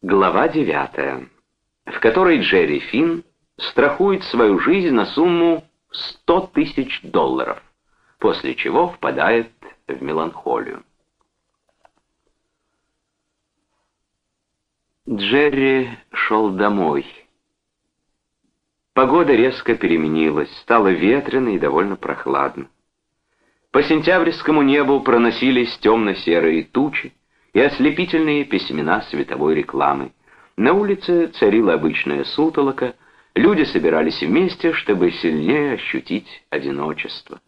Глава 9, в которой Джерри Финн страхует свою жизнь на сумму 100 тысяч долларов, после чего впадает в меланхолию. Джерри шел домой. Погода резко переменилась, стало ветрено и довольно прохладно. По сентябрьскому небу проносились темно-серые тучи, и ослепительные письмена световой рекламы. На улице царила обычная сутолока, люди собирались вместе, чтобы сильнее ощутить одиночество.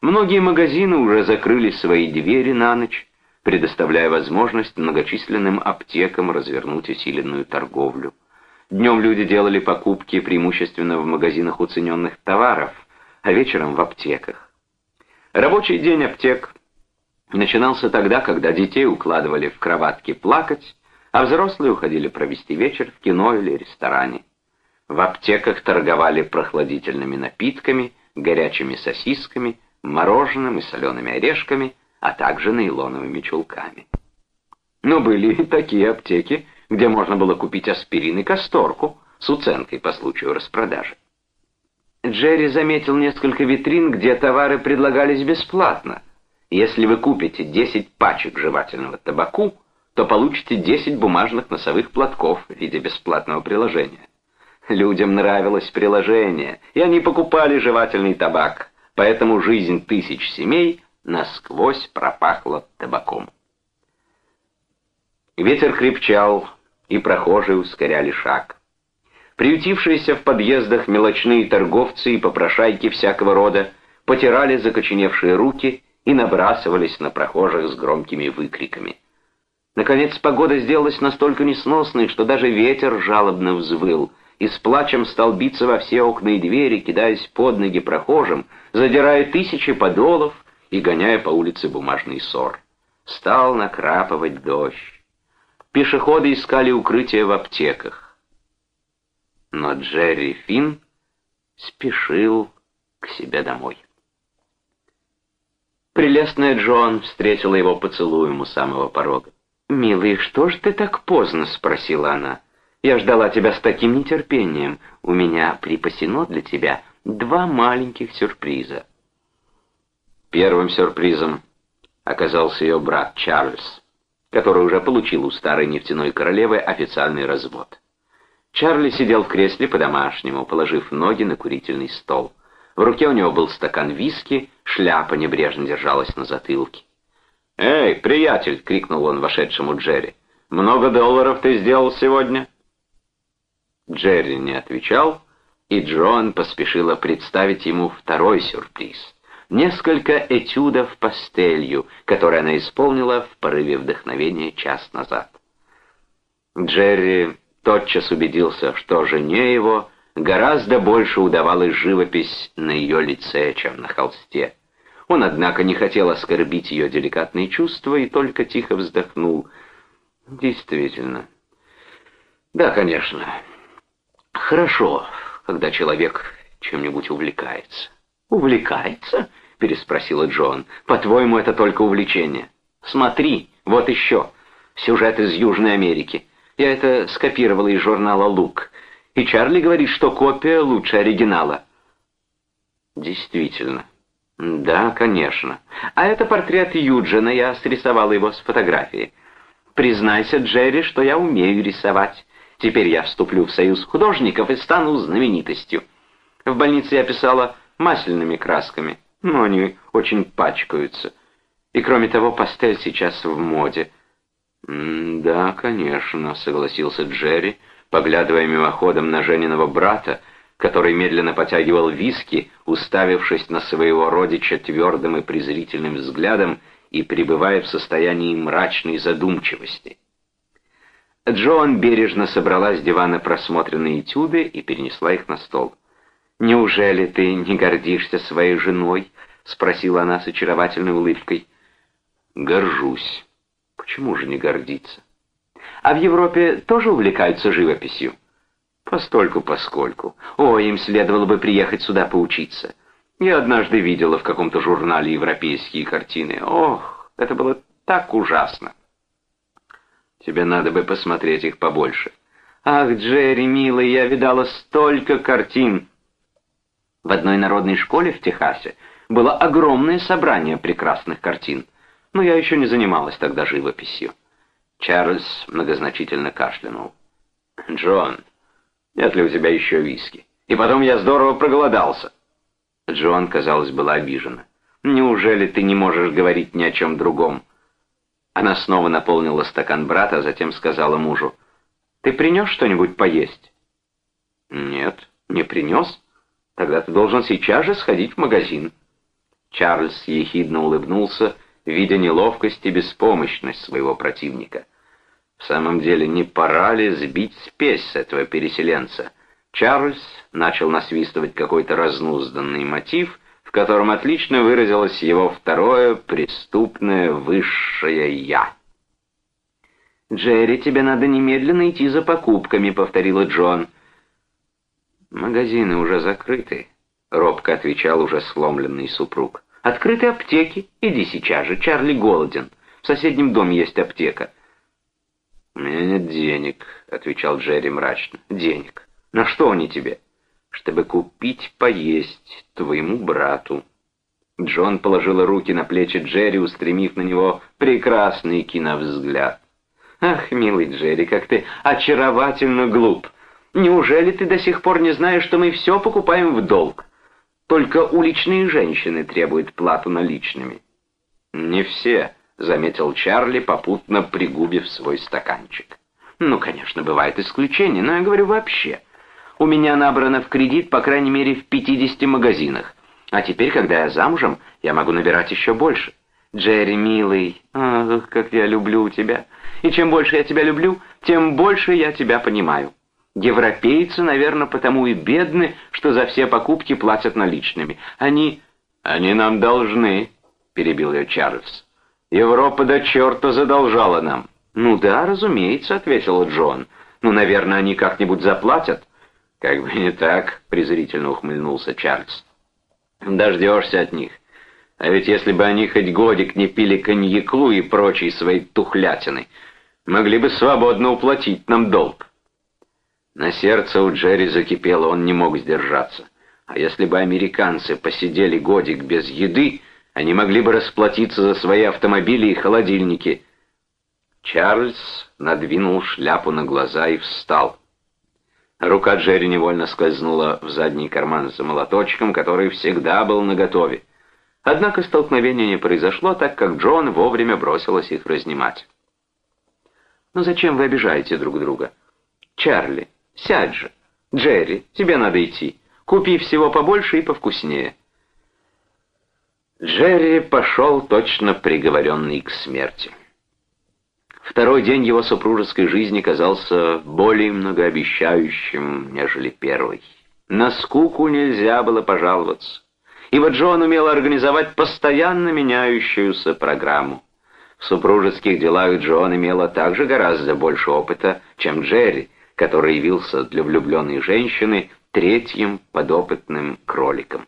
Многие магазины уже закрыли свои двери на ночь, предоставляя возможность многочисленным аптекам развернуть усиленную торговлю. Днем люди делали покупки преимущественно в магазинах уцененных товаров, а вечером в аптеках. Рабочий день аптек начинался тогда, когда детей укладывали в кроватки плакать, а взрослые уходили провести вечер в кино или ресторане. В аптеках торговали прохладительными напитками, горячими сосисками, мороженым и солеными орешками, а также нейлоновыми чулками. Но были и такие аптеки, где можно было купить аспирин и касторку с уценкой по случаю распродажи. Джерри заметил несколько витрин, где товары предлагались бесплатно, если вы купите 10 пачек жевательного табаку, то получите 10 бумажных носовых платков в виде бесплатного приложения. Людям нравилось приложение, и они покупали жевательный табак, поэтому жизнь тысяч семей насквозь пропахла табаком. Ветер крепчал, и прохожие ускоряли шаг. Приютившиеся в подъездах мелочные торговцы и попрошайки всякого рода потирали закоченевшие руки и набрасывались на прохожих с громкими выкриками. Наконец погода сделалась настолько несносной, что даже ветер жалобно взвыл, и с плачем стал биться во все окна и двери, кидаясь под ноги прохожим, задирая тысячи подолов и гоняя по улице бумажный ссор. Стал накрапывать дождь. Пешеходы искали укрытие в аптеках. Но Джерри Финн спешил к себе домой. Прелестная Джон встретила его поцелуем у самого порога. «Милый, что ж ты так поздно?» — спросила она. «Я ждала тебя с таким нетерпением. У меня припасено для тебя два маленьких сюрприза». Первым сюрпризом оказался ее брат Чарльз, который уже получил у старой нефтяной королевы официальный развод. Чарли сидел в кресле по-домашнему, положив ноги на курительный стол. В руке у него был стакан виски, шляпа небрежно держалась на затылке. «Эй, приятель!» — крикнул он вошедшему Джерри. «Много долларов ты сделал сегодня?» Джерри не отвечал, и Джоан поспешила представить ему второй сюрприз. Несколько этюдов пастелью, которые она исполнила в порыве вдохновения час назад. Джерри тотчас убедился, что жене его Гораздо больше удавалась живопись на ее лице, чем на холсте. Он, однако, не хотел оскорбить ее деликатные чувства и только тихо вздохнул. Действительно. Да, конечно. Хорошо, когда человек чем-нибудь увлекается. «Увлекается?» — переспросила Джон. «По-твоему, это только увлечение? Смотри, вот еще. Сюжет из Южной Америки. Я это скопировала из журнала «Лук». И Чарли говорит, что копия лучше оригинала. Действительно. Да, конечно. А это портрет Юджина, я срисовала его с фотографии. Признайся, Джерри, что я умею рисовать. Теперь я вступлю в союз художников и стану знаменитостью. В больнице я писала масляными красками, но они очень пачкаются. И кроме того, пастель сейчас в моде. «Да, конечно», — согласился Джерри, — поглядывая мимоходом на Жениного брата, который медленно потягивал виски, уставившись на своего родича твердым и презрительным взглядом и пребывая в состоянии мрачной задумчивости. Джоан бережно собрала с дивана просмотренные этюды и перенесла их на стол. «Неужели ты не гордишься своей женой?» — спросила она с очаровательной улыбкой. «Горжусь. Почему же не гордиться?» А в Европе тоже увлекаются живописью? Постольку-поскольку. О, им следовало бы приехать сюда поучиться. Я однажды видела в каком-то журнале европейские картины. Ох, это было так ужасно. Тебе надо бы посмотреть их побольше. Ах, Джерри, милый, я видала столько картин. В одной народной школе в Техасе было огромное собрание прекрасных картин, но я еще не занималась тогда живописью. Чарльз многозначительно кашлянул. «Джон, нет ли у тебя еще виски? И потом я здорово проголодался». Джон, казалось, была обижена. «Неужели ты не можешь говорить ни о чем другом?» Она снова наполнила стакан брата, а затем сказала мужу, «Ты принес что-нибудь поесть?» «Нет, не принес. Тогда ты должен сейчас же сходить в магазин». Чарльз ехидно улыбнулся, видя неловкость и беспомощность своего противника. В самом деле, не пора ли сбить спесь с этого переселенца? Чарльз начал насвистывать какой-то разнузданный мотив, в котором отлично выразилось его второе преступное высшее «я». «Джерри, тебе надо немедленно идти за покупками», — повторила Джон. «Магазины уже закрыты», — робко отвечал уже сломленный супруг. «Открыты аптеки. Иди сейчас же, Чарли голоден. В соседнем доме есть аптека». «У меня нет денег», — отвечал Джерри мрачно. «Денег? На что они тебе?» «Чтобы купить поесть твоему брату». Джон положила руки на плечи Джерри, устремив на него прекрасный киновзгляд. «Ах, милый Джерри, как ты очаровательно глуп! Неужели ты до сих пор не знаешь, что мы все покупаем в долг? Только уличные женщины требуют плату наличными». «Не все», — заметил Чарли, попутно пригубив свой стаканчик. «Ну, конечно, бывают исключения, но я говорю вообще. У меня набрано в кредит, по крайней мере, в 50 магазинах. А теперь, когда я замужем, я могу набирать еще больше. Джерри, милый, ах, как я люблю тебя. И чем больше я тебя люблю, тем больше я тебя понимаю. Европейцы, наверное, потому и бедны, что за все покупки платят наличными. Они... Они нам должны, перебил ее Чарльз. Европа до черта задолжала нам. Ну да, разумеется, ответила Джон. Ну, наверное, они как-нибудь заплатят. Как бы не так, презрительно ухмыльнулся Чарльз. Дождешься от них. А ведь если бы они хоть годик не пили коньяклу и прочей своей тухлятины, могли бы свободно уплатить нам долг. На сердце у Джерри закипело, он не мог сдержаться. А если бы американцы посидели годик без еды, они могли бы расплатиться за свои автомобили и холодильники. Чарльз надвинул шляпу на глаза и встал. Рука Джерри невольно скользнула в задний карман за молоточком, который всегда был наготове. Однако столкновения не произошло, так как Джон вовремя бросилась их разнимать. «Ну зачем вы обижаете друг друга?» «Чарли, сядь же. Джерри, тебе надо идти. Купи всего побольше и повкуснее». Джерри пошел точно приговоренный к смерти. Второй день его супружеской жизни казался более многообещающим, нежели первый. На скуку нельзя было пожаловаться, ибо Джон умел организовать постоянно меняющуюся программу. В супружеских делах Джон имела также гораздо больше опыта, чем Джерри, который явился для влюбленной женщины третьим подопытным кроликом.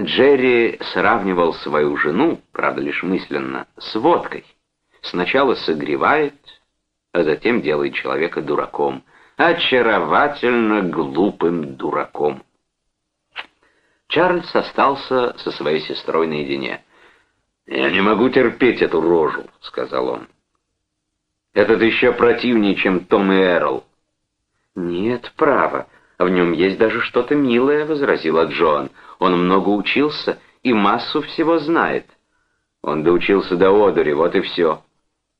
Джерри сравнивал свою жену, правда лишь мысленно, с водкой. Сначала согревает, а затем делает человека дураком, очаровательно глупым дураком. Чарльз остался со своей сестрой наедине. «Я не могу терпеть эту рожу», — сказал он. «Этот еще противнее, чем Том и Эрл». «Нет, право, в нем есть даже что-то милое», — возразила Джоан. Он много учился и массу всего знает. Он доучился до одури, вот и все.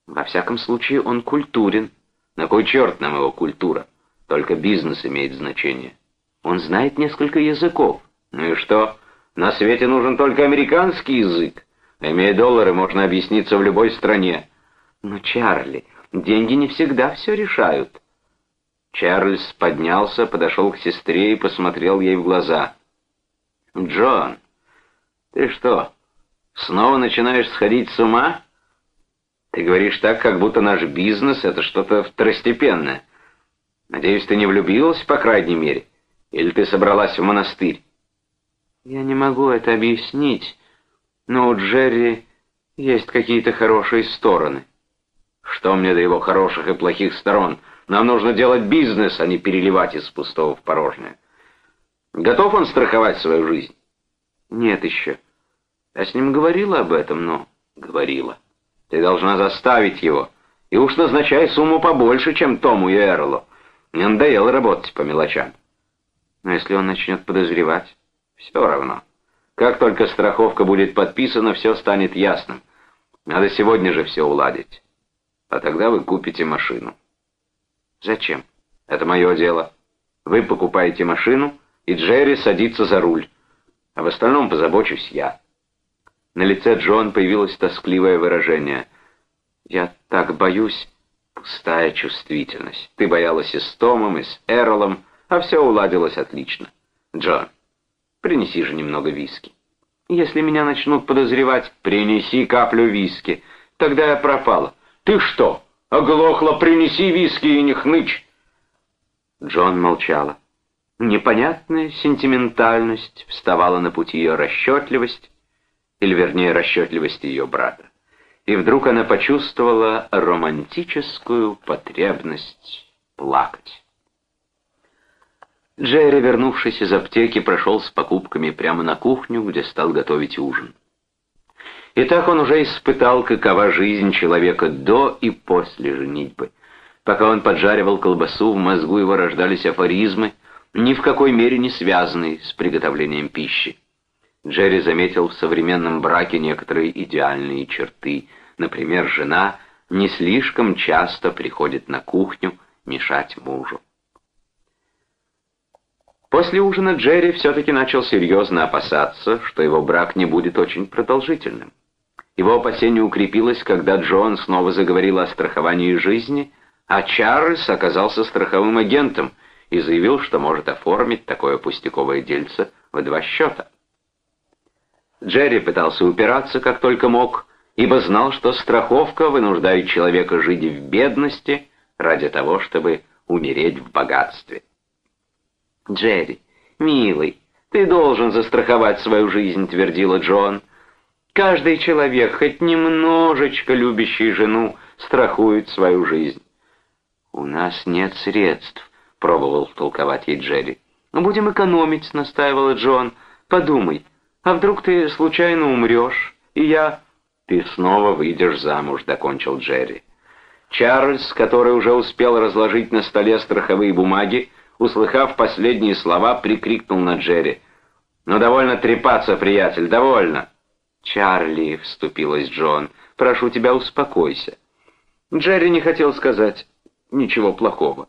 Во всяком случае, он культурен. На кой черт нам его культура? Только бизнес имеет значение. Он знает несколько языков. Ну и что? На свете нужен только американский язык. Имея доллары, можно объясниться в любой стране. Но, Чарли, деньги не всегда все решают. Чарльз поднялся, подошел к сестре и посмотрел ей в глаза. «Джон, ты что, снова начинаешь сходить с ума? Ты говоришь так, как будто наш бизнес — это что-то второстепенное. Надеюсь, ты не влюбилась, по крайней мере? Или ты собралась в монастырь?» «Я не могу это объяснить, но у Джерри есть какие-то хорошие стороны». Что мне до его хороших и плохих сторон? Нам нужно делать бизнес, а не переливать из пустого в порожнее. Готов он страховать свою жизнь? Нет еще. Я с ним говорила об этом, но... Говорила. Ты должна заставить его. И уж назначай сумму побольше, чем Тому и Эрлу. Мне надоело работать по мелочам. Но если он начнет подозревать, все равно. Как только страховка будет подписана, все станет ясным. Надо сегодня же все уладить. А тогда вы купите машину. Зачем? Это мое дело. Вы покупаете машину, и Джерри садится за руль. А в остальном позабочусь я. На лице Джон появилось тоскливое выражение. «Я так боюсь». Пустая чувствительность. Ты боялась и с Томом, и с Эрлом, а все уладилось отлично. Джон, принеси же немного виски. Если меня начнут подозревать, принеси каплю виски. Тогда я пропала. Ты что, оглохла? Принеси виски и не хнычь. Джон молчала. Непонятная сентиментальность вставала на пути ее расчетливость, или вернее расчетливость ее брата. И вдруг она почувствовала романтическую потребность плакать. Джерри, вернувшись из аптеки, прошел с покупками прямо на кухню, где стал готовить ужин. И так он уже испытал, какова жизнь человека до и после женитьбы. Пока он поджаривал колбасу, в мозгу его рождались афоризмы, ни в какой мере не связанные с приготовлением пищи. Джерри заметил в современном браке некоторые идеальные черты. Например, жена не слишком часто приходит на кухню мешать мужу. После ужина Джерри все-таки начал серьезно опасаться, что его брак не будет очень продолжительным. Его опасение укрепилось, когда Джон снова заговорил о страховании жизни, а Чарльз оказался страховым агентом и заявил, что может оформить такое пустяковое дельце в два счета. Джерри пытался упираться как только мог, ибо знал, что страховка вынуждает человека жить в бедности ради того, чтобы умереть в богатстве. «Джерри, милый, ты должен застраховать свою жизнь», — твердила Джон. «Каждый человек, хоть немножечко любящий жену, страхует свою жизнь». «У нас нет средств», — пробовал толковать ей Джерри. «Будем экономить», — настаивала Джон. «Подумай, а вдруг ты случайно умрешь, и я...» «Ты снова выйдешь замуж», — докончил Джерри. Чарльз, который уже успел разложить на столе страховые бумаги, услыхав последние слова, прикрикнул на Джерри. «Ну, довольно трепаться, приятель, довольно!» «Чарли», — вступилась Джон, — «прошу тебя, успокойся». Джерри не хотел сказать ничего плохого.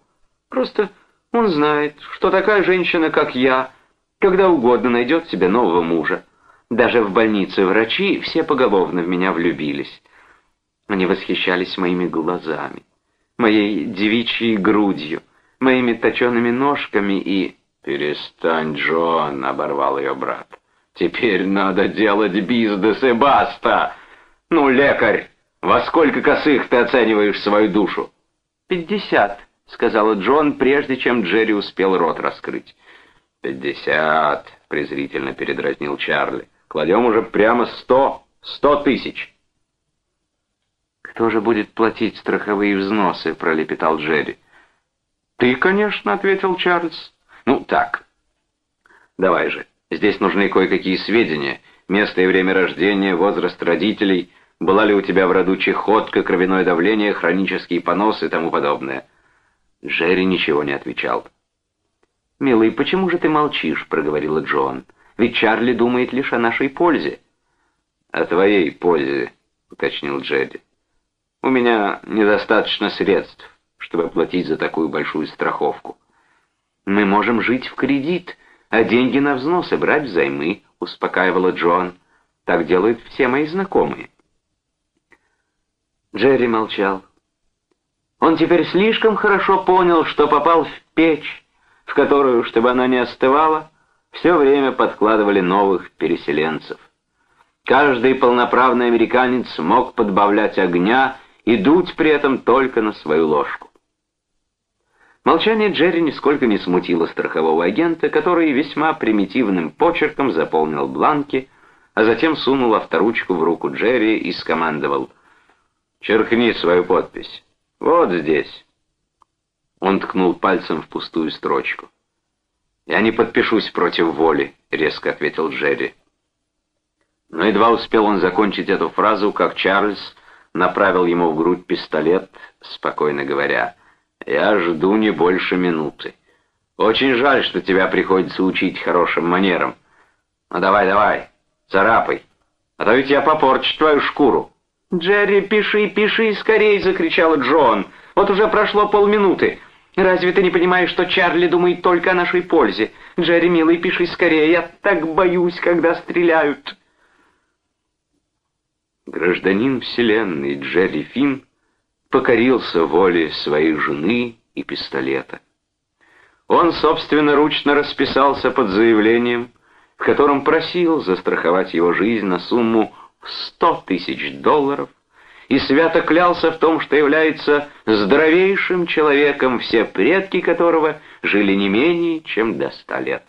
Просто он знает, что такая женщина, как я, когда угодно найдет себе нового мужа. Даже в больнице врачи все поголовно в меня влюбились. Они восхищались моими глазами, моей девичьей грудью, моими точеными ножками и... «Перестань, Джон», — оборвал ее брат. «Теперь надо делать бизнес и баста! Ну, лекарь, во сколько косых ты оцениваешь свою душу?» «Пятьдесят», — сказала Джон, прежде чем Джерри успел рот раскрыть. «Пятьдесят», — презрительно передразнил Чарли. «Кладем уже прямо сто, сто тысяч». «Кто же будет платить страховые взносы?» — пролепетал Джерри. «Ты, конечно», — ответил Чарльз. «Ну, так. Давай же. Здесь нужны кое-какие сведения. Место и время рождения, возраст родителей, была ли у тебя в роду чехотка, кровяное давление, хронический понос и тому подобное». Джерри ничего не отвечал. «Милый, почему же ты молчишь?» — проговорила Джон. «Ведь Чарли думает лишь о нашей пользе». «О твоей пользе», — уточнил Джерри. «У меня недостаточно средств чтобы оплатить за такую большую страховку. «Мы можем жить в кредит, а деньги на взносы брать взаймы», — успокаивала Джон. «Так делают все мои знакомые». Джерри молчал. Он теперь слишком хорошо понял, что попал в печь, в которую, чтобы она не остывала, все время подкладывали новых переселенцев. Каждый полноправный американец мог подбавлять огня и дуть при этом только на свою ложку. Молчание Джерри нисколько не смутило страхового агента, который весьма примитивным почерком заполнил бланки, а затем сунул авторучку в руку Джерри и скомандовал Черкни свою подпись. Вот здесь. Он ткнул пальцем в пустую строчку. «Я не подпишусь против воли», — резко ответил Джерри. Но едва успел он закончить эту фразу, как Чарльз направил ему в грудь пистолет, спокойно говоря, «Я жду не больше минуты. Очень жаль, что тебя приходится учить хорошим манерам. Ну давай, давай, царапай, а то ведь я попорчу твою шкуру». «Джерри, пиши, пиши скорей!» — закричала Джон. «Вот уже прошло полминуты. Разве ты не понимаешь, что Чарли думает только о нашей пользе? Джерри, милый, пиши скорее, я так боюсь, когда стреляют». Гражданин Вселенной Джерри Финн покорился воле своей жены и пистолета. Он собственноручно расписался под заявлением, в котором просил застраховать его жизнь на сумму в сто тысяч долларов и свято клялся в том, что является здоровейшим человеком, все предки которого жили не менее, чем до ста лет.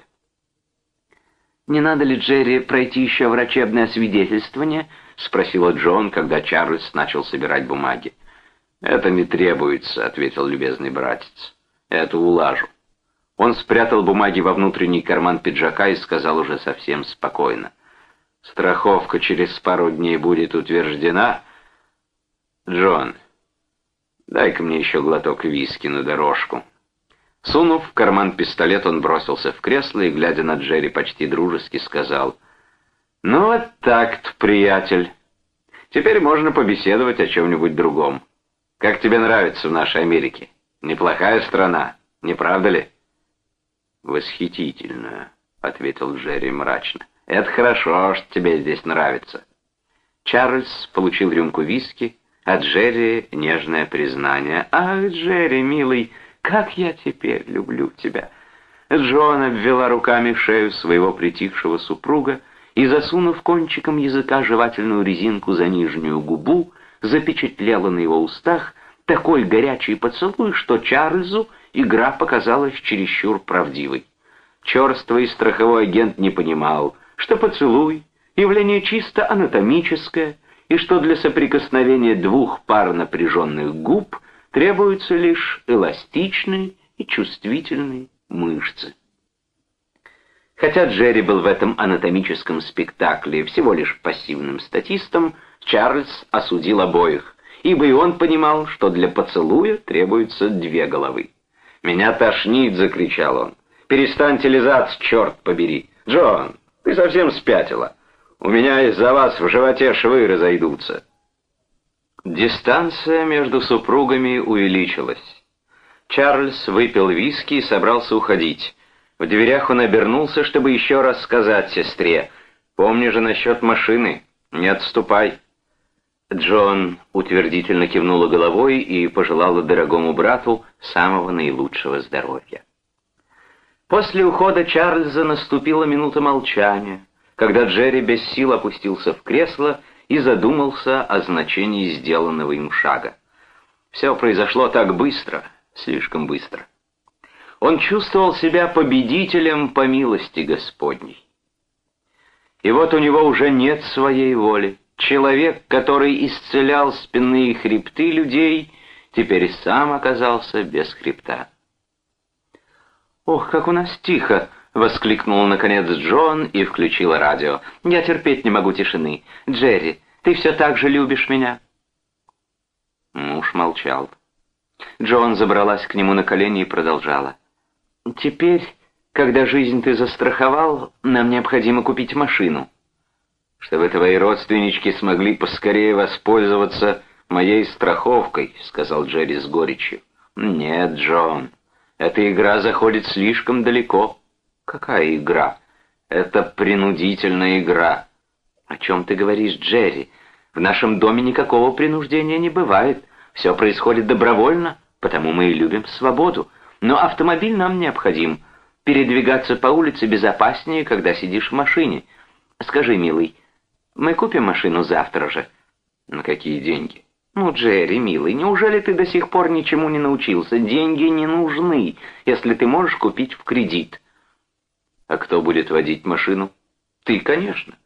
«Не надо ли, Джерри, пройти еще врачебное свидетельствование?» — спросила Джон, когда Чарльз начал собирать бумаги. «Это не требуется», — ответил любезный братец. «Это улажу». Он спрятал бумаги во внутренний карман пиджака и сказал уже совсем спокойно. «Страховка через пару дней будет утверждена. Джон, дай-ка мне еще глоток виски на дорожку». Сунув в карман пистолет, он бросился в кресло и, глядя на Джерри, почти дружески сказал, «Ну вот так-то, приятель. Теперь можно побеседовать о чем-нибудь другом. Как тебе нравится в нашей Америке? Неплохая страна, не правда ли?» «Восхитительная», — ответил Джерри мрачно. «Это хорошо, что тебе здесь нравится». Чарльз получил рюмку виски, а Джерри — нежное признание. «Ах, Джерри, милый!» Как я теперь люблю тебя!» Джоан обвела руками шею своего притихшего супруга и, засунув кончиком языка жевательную резинку за нижнюю губу, запечатлела на его устах такой горячий поцелуй, что Чарльзу игра показалась чересчур правдивой. Черствый страховой агент не понимал, что поцелуй — явление чисто анатомическое, и что для соприкосновения двух пар напряженных губ — требуются лишь эластичные и чувствительные мышцы. Хотя Джерри был в этом анатомическом спектакле всего лишь пассивным статистом, Чарльз осудил обоих, ибо и он понимал, что для поцелуя требуются две головы. «Меня тошнит!» — закричал он. «Перестаньте лизаться, черт побери! Джон, ты совсем спятила! У меня из-за вас в животе швы разойдутся!» Дистанция между супругами увеличилась. Чарльз выпил виски и собрался уходить. В дверях он обернулся, чтобы еще раз сказать сестре, «Помни же насчет машины, не отступай». Джон утвердительно кивнула головой и пожелала дорогому брату самого наилучшего здоровья. После ухода Чарльза наступила минута молчания, когда Джерри без сил опустился в кресло и задумался о значении сделанного им шага. Все произошло так быстро, слишком быстро. Он чувствовал себя победителем по милости Господней. И вот у него уже нет своей воли. Человек, который исцелял спинные хребты людей, теперь сам оказался без хребта. «Ох, как у нас тихо!» — воскликнула наконец Джон и включила радио. «Я терпеть не могу тишины. Джерри, ты все так же любишь меня?» Муж молчал. Джон забралась к нему на колени и продолжала. «Теперь, когда жизнь ты застраховал, нам необходимо купить машину. Чтобы твои родственнички смогли поскорее воспользоваться моей страховкой», — сказал Джерри с горечью. «Нет, Джон, эта игра заходит слишком далеко». «Какая игра?» «Это принудительная игра». «О чем ты говоришь, Джерри? В нашем доме никакого принуждения не бывает. Все происходит добровольно, потому мы и любим свободу. Но автомобиль нам необходим. Передвигаться по улице безопаснее, когда сидишь в машине. Скажи, милый, мы купим машину завтра же?» «На какие деньги?» «Ну, Джерри, милый, неужели ты до сих пор ничему не научился? Деньги не нужны, если ты можешь купить в кредит». А кто будет водить машину? Ты, конечно.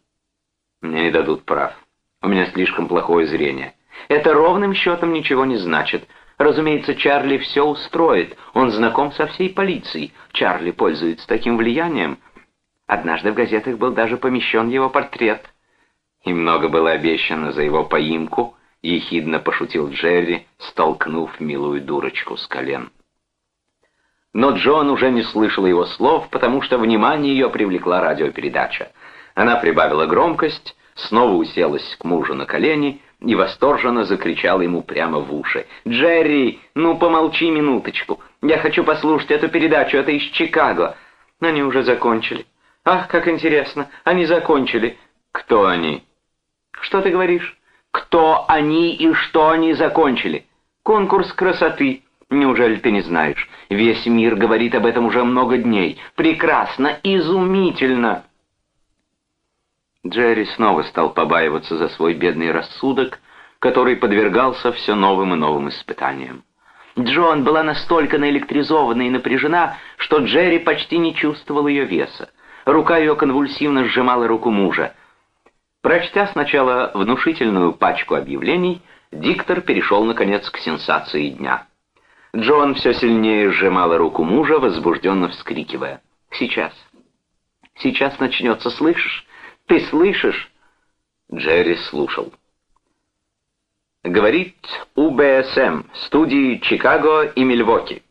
Мне не дадут прав. У меня слишком плохое зрение. Это ровным счетом ничего не значит. Разумеется, Чарли все устроит. Он знаком со всей полицией. Чарли пользуется таким влиянием. Однажды в газетах был даже помещен его портрет. И много было обещано за его поимку, ехидно пошутил Джерри, столкнув милую дурочку с колен. Но Джон уже не слышал его слов, потому что внимание ее привлекла радиопередача. Она прибавила громкость, снова уселась к мужу на колени и восторженно закричала ему прямо в уши. «Джерри, ну помолчи минуточку. Я хочу послушать эту передачу, это из Чикаго. Они уже закончили. Ах, как интересно, они закончили. Кто они? Что ты говоришь? Кто они и что они закончили? Конкурс красоты. Неужели ты не знаешь? Весь мир говорит об этом уже много дней. Прекрасно, изумительно. Джерри снова стал побаиваться за свой бедный рассудок, который подвергался все новым и новым испытаниям. Джон была настолько наэлектризована и напряжена, что Джерри почти не чувствовал ее веса. Рука ее конвульсивно сжимала руку мужа. Прочтя сначала внушительную пачку объявлений, диктор перешел, наконец, к сенсации дня. Джон все сильнее сжимала руку мужа, возбужденно вскрикивая. «Сейчас! Сейчас начнется, слышишь? Ты слышишь?» Джерри слушал. Говорит УБСМ, студии Чикаго и Мильвоки.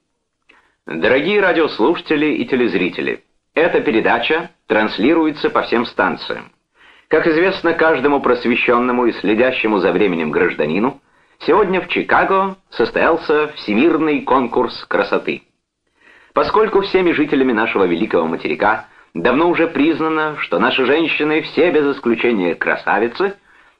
Дорогие радиослушатели и телезрители, эта передача транслируется по всем станциям. Как известно каждому просвещенному и следящему за временем гражданину, сегодня в Чикаго состоялся Всемирный конкурс красоты. Поскольку всеми жителями нашего великого материка давно уже признано, что наши женщины все без исключения красавицы,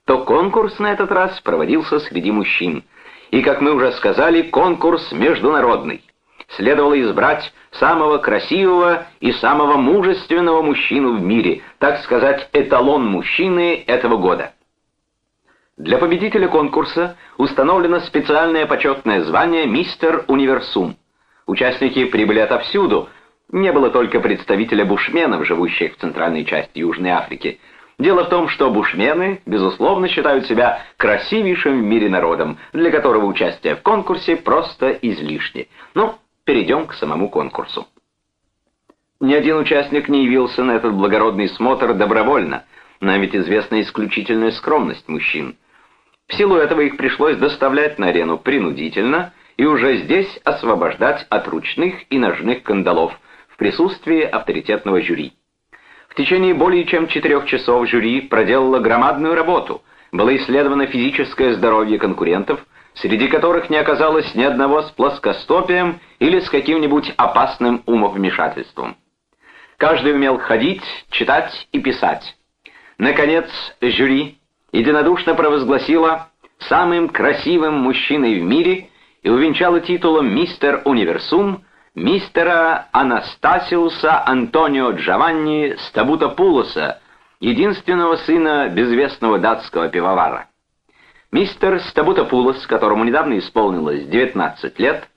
то конкурс на этот раз проводился среди мужчин. И, как мы уже сказали, конкурс международный. Следовало избрать самого красивого и самого мужественного мужчину в мире, так сказать, эталон мужчины этого года. Для победителя конкурса установлено специальное почетное звание «Мистер Универсум». Участники прибыли отовсюду, не было только представителя бушменов, живущих в центральной части Южной Африки. Дело в том, что бушмены, безусловно, считают себя красивейшим в мире народом, для которого участие в конкурсе просто излишне. Ну, перейдем к самому конкурсу. Ни один участник не явился на этот благородный смотр добровольно. Нам ведь известна исключительная скромность мужчин. В силу этого их пришлось доставлять на арену принудительно и уже здесь освобождать от ручных и ножных кандалов в присутствии авторитетного жюри. В течение более чем четырех часов жюри проделало громадную работу. Было исследовано физическое здоровье конкурентов, среди которых не оказалось ни одного с плоскостопием или с каким-нибудь опасным умовмешательством. Каждый умел ходить, читать и писать. Наконец, жюри единодушно провозгласило самым красивым мужчиной в мире и увенчало титулом «Мистер Универсум» мистера Анастасиуса Антонио Джованни Стабутопулоса, единственного сына безвестного датского пивовара. Мистер Стабутопулос, которому недавно исполнилось 19 лет,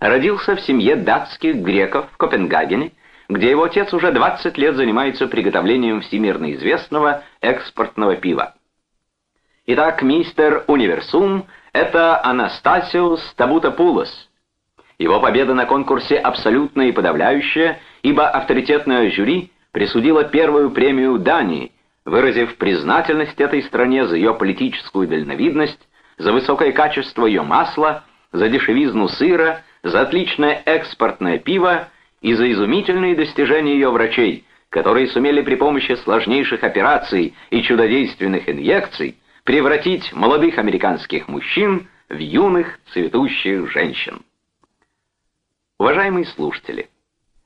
родился в семье датских греков в Копенгагене, где его отец уже 20 лет занимается приготовлением всемирно известного экспортного пива. Итак, мистер Универсум — это Анастасиус Табутопулос. Его победа на конкурсе абсолютная и подавляющая, ибо авторитетное жюри присудило первую премию Дании — выразив признательность этой стране за ее политическую дальновидность, за высокое качество ее масла, за дешевизну сыра, за отличное экспортное пиво и за изумительные достижения ее врачей, которые сумели при помощи сложнейших операций и чудодейственных инъекций превратить молодых американских мужчин в юных цветущих женщин. Уважаемые слушатели,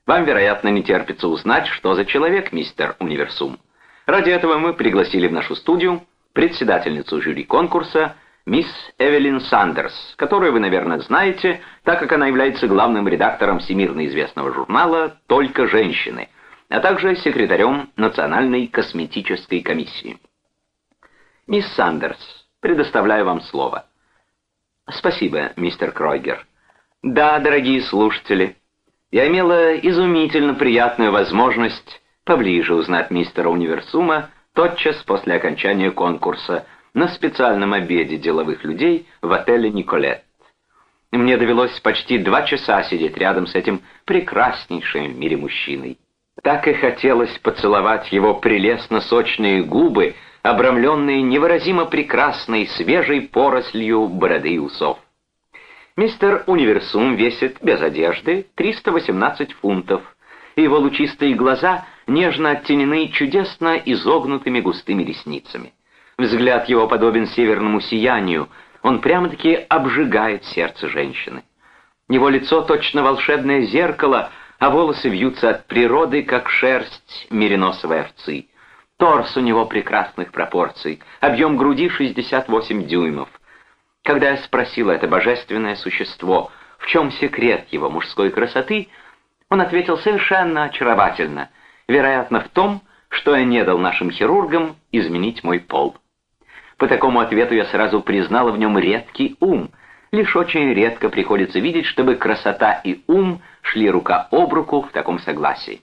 вам, вероятно, не терпится узнать, что за человек мистер Универсум. Ради этого мы пригласили в нашу студию председательницу жюри конкурса мисс Эвелин Сандерс, которую вы, наверное, знаете, так как она является главным редактором всемирно известного журнала «Только женщины», а также секретарем Национальной косметической комиссии. Мисс Сандерс, предоставляю вам слово. Спасибо, мистер Кройгер. Да, дорогие слушатели, я имела изумительно приятную возможность поближе узнать мистера Универсума тотчас после окончания конкурса, на специальном обеде деловых людей в отеле «Николет». Мне довелось почти два часа сидеть рядом с этим прекраснейшим в мире мужчиной. Так и хотелось поцеловать его прелестно-сочные губы, обрамленные невыразимо прекрасной свежей порослью бороды и усов. Мистер Универсум весит без одежды 318 фунтов, и его лучистые глаза нежно оттенены чудесно изогнутыми густыми ресницами. Взгляд его подобен северному сиянию, он прямо-таки обжигает сердце женщины. Его лицо точно волшебное зеркало, а волосы вьются от природы, как шерсть мериносовой овцы. Торс у него прекрасных пропорций, объем груди 68 дюймов. Когда я спросила это божественное существо, в чем секрет его мужской красоты, он ответил совершенно очаровательно, вероятно, в том, что я не дал нашим хирургам изменить мой пол. По такому ответу я сразу признала в нем редкий ум. Лишь очень редко приходится видеть, чтобы красота и ум шли рука об руку в таком согласии.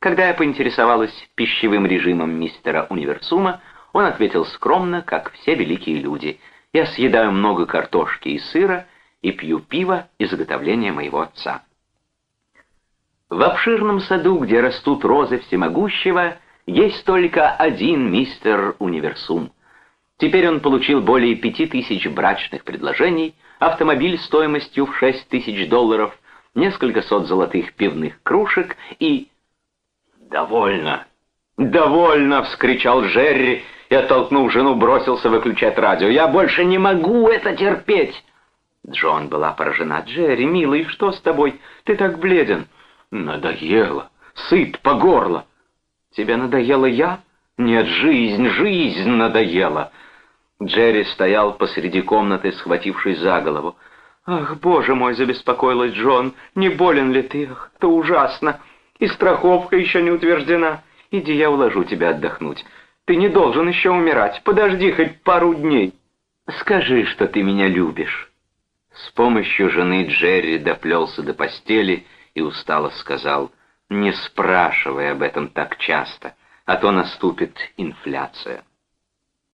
Когда я поинтересовалась пищевым режимом мистера Универсума, он ответил скромно, как все великие люди — я съедаю много картошки и сыра и пью пиво изготовления моего отца. В обширном саду, где растут розы всемогущего, есть только один мистер Универсум. Теперь он получил более пяти тысяч брачных предложений, автомобиль стоимостью в шесть тысяч долларов, несколько сот золотых пивных кружек и... «Довольно! Довольно!» — вскричал Джерри, и, оттолкнув жену, бросился выключать радио. «Я больше не могу это терпеть!» Джон была поражена. «Джерри, милый, что с тобой? Ты так бледен!» «Надоело! Сыт по горло!» «Тебе надоело я?» «Нет, жизнь, жизнь надоела!» Джерри стоял посреди комнаты, схватившись за голову. «Ах, боже мой!» — забеспокоилась Джон. «Не болен ли ты? Ах, это ужасно! И страховка еще не утверждена. Иди, я уложу тебя отдохнуть. Ты не должен еще умирать. Подожди хоть пару дней. Скажи, что ты меня любишь». С помощью жены Джерри доплелся до постели и устало сказал, «Не спрашивай об этом так часто, а то наступит инфляция».